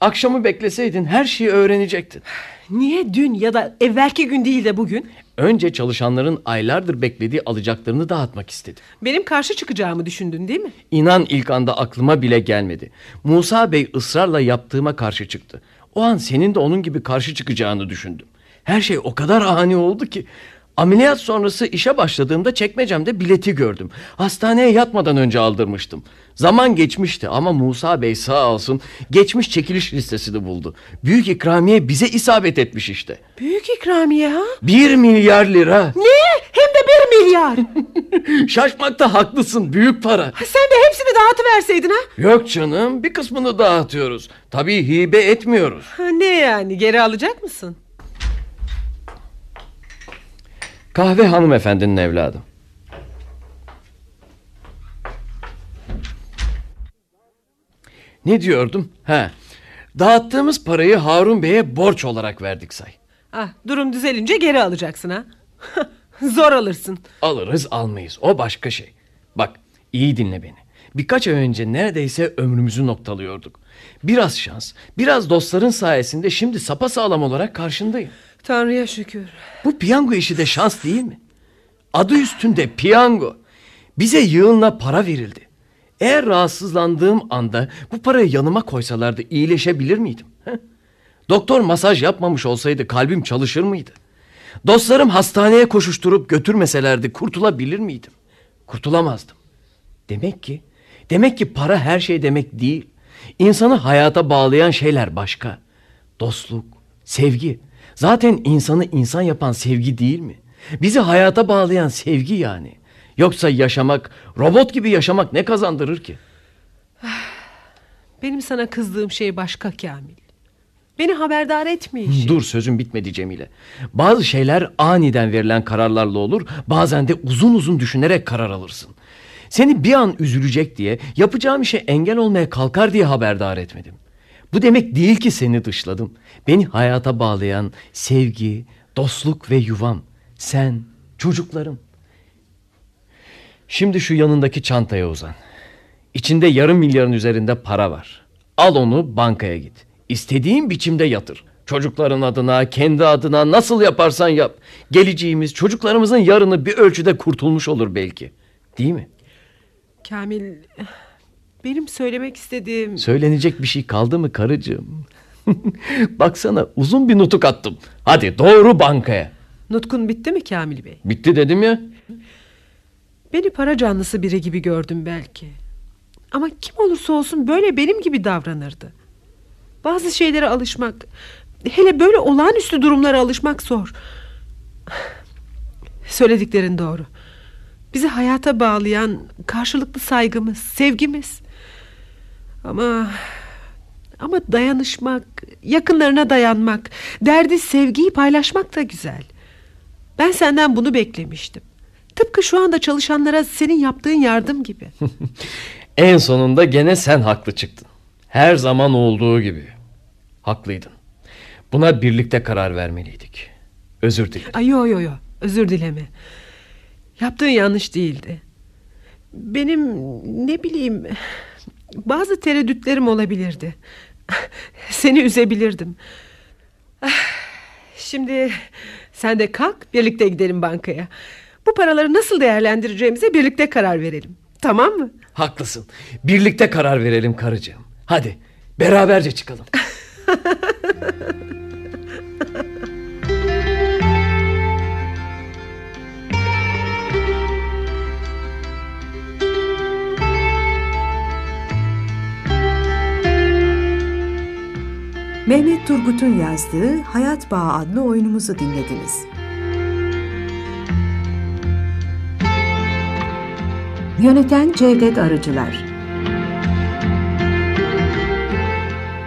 Akşamı bekleseydin her şeyi öğrenecektin. Niye dün ya da evvelki gün değil de bugün? Önce çalışanların aylardır beklediği alacaklarını dağıtmak istedim. Benim karşı çıkacağımı düşündün değil mi? İnan ilk anda aklıma bile gelmedi. Musa Bey ısrarla yaptığıma karşı çıktı. O an senin de onun gibi karşı çıkacağını düşündüm. Her şey o kadar ani oldu ki. Ameliyat sonrası işe başladığımda çekmecemde bileti gördüm. Hastaneye yatmadan önce aldırmıştım. Zaman geçmişti ama Musa Bey sağ olsun geçmiş çekiliş listesini buldu. Büyük ikramiye bize isabet etmiş işte. Büyük ikramiye ha? Bir milyar lira. Ne? Hem de bir milyar. (laughs) Şaşmakta haklısın büyük para. Sen de hepsini dağıtıverseydin ha? Yok canım bir kısmını dağıtıyoruz. Tabii hibe etmiyoruz. ha? Ne yani geri alacak mısın? Kahve hanımefendinin evladım. Ne diyordum? Ha. Dağıttığımız parayı Harun Bey'e borç olarak verdik say. Ah, durum düzelince geri alacaksın ha? (laughs) Zor alırsın. Alırız almayız o başka şey. Bak iyi dinle beni. Birkaç ay önce neredeyse ömrümüzü noktalıyorduk. Biraz şans, biraz dostların sayesinde şimdi sapasağlam olarak karşındayım. Tanrı'ya şükür. Bu piyango işi de şans değil mi? Adı üstünde piyango. Bize yığınla para verildi. Eğer rahatsızlandığım anda bu parayı yanıma koysalardı iyileşebilir miydim? Doktor masaj yapmamış olsaydı kalbim çalışır mıydı? Dostlarım hastaneye koşuşturup götürmeselerdi kurtulabilir miydim? Kurtulamazdım. Demek ki, demek ki para her şey demek değil. İnsanı hayata bağlayan şeyler başka. Dostluk, sevgi. Zaten insanı insan yapan sevgi değil mi? Bizi hayata bağlayan sevgi yani. Yoksa yaşamak, robot gibi yaşamak ne kazandırır ki? Benim sana kızdığım şey başka Kamil. Beni haberdar etmeyişin. Dur sözüm bitmedi Cemile. Bazı şeyler aniden verilen kararlarla olur, bazen de uzun uzun düşünerek karar alırsın. Seni bir an üzülecek diye, yapacağım işe engel olmaya kalkar diye haberdar etmedim. Bu demek değil ki seni dışladım. Beni hayata bağlayan sevgi, dostluk ve yuvam. Sen, çocuklarım. Şimdi şu yanındaki çantaya uzan. İçinde yarım milyarın üzerinde para var. Al onu bankaya git. İstediğin biçimde yatır. Çocukların adına, kendi adına nasıl yaparsan yap. Geleceğimiz, çocuklarımızın yarını bir ölçüde kurtulmuş olur belki. Değil mi? Kamil benim söylemek istediğim... Söylenecek bir şey kaldı mı karıcığım? (laughs) Baksana uzun bir nutuk attım. Hadi doğru bankaya. Nutkun bitti mi Kamil Bey? Bitti dedim ya. Beni para canlısı biri gibi gördüm belki. Ama kim olursa olsun böyle benim gibi davranırdı. Bazı şeylere alışmak, hele böyle olağanüstü durumlara alışmak zor. Söylediklerin doğru. Bizi hayata bağlayan karşılıklı saygımız, sevgimiz. Ama ama dayanışmak, yakınlarına dayanmak, derdi sevgiyi paylaşmak da güzel. Ben senden bunu beklemiştim. Tıpkı şu anda çalışanlara senin yaptığın yardım gibi. (laughs) En sonunda gene sen haklı çıktın. Her zaman olduğu gibi. Haklıydın. Buna birlikte karar vermeliydik. Özür dilerim. Ay yo yo yo özür dileme. Yaptığın yanlış değildi. Benim ne bileyim bazı tereddütlerim olabilirdi. (laughs) Seni üzebilirdim. Ah, Şimdi sen de kalk birlikte gidelim bankaya. Bu paraları nasıl değerlendireceğimize birlikte karar verelim. Tamam mı? Haklısın. Birlikte karar verelim karıcığım. Hadi beraberce çıkalım. (laughs) Mehmet Turgut'un yazdığı Hayat Bağı adlı oyunumuzu dinlediniz. Yöneten Cevdet Arıcılar.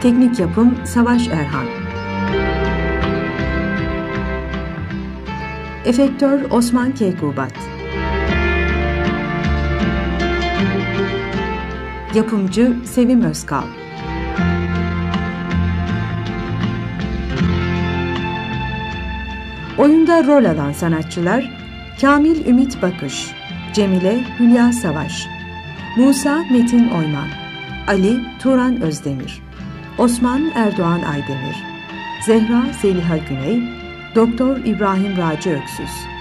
Teknik yapım Savaş Erhan. Efektör Osman Keykubat. Yapımcı Sevim Özkal. Oyunda rol alan sanatçılar Kamil Ümit Bakış, Cemile Hülya Savaş, Musa Metin Oyman, Ali Turan Özdemir, Osman Erdoğan Aydemir, Zehra Zeliha Güney, Doktor İbrahim Raci Öksüz.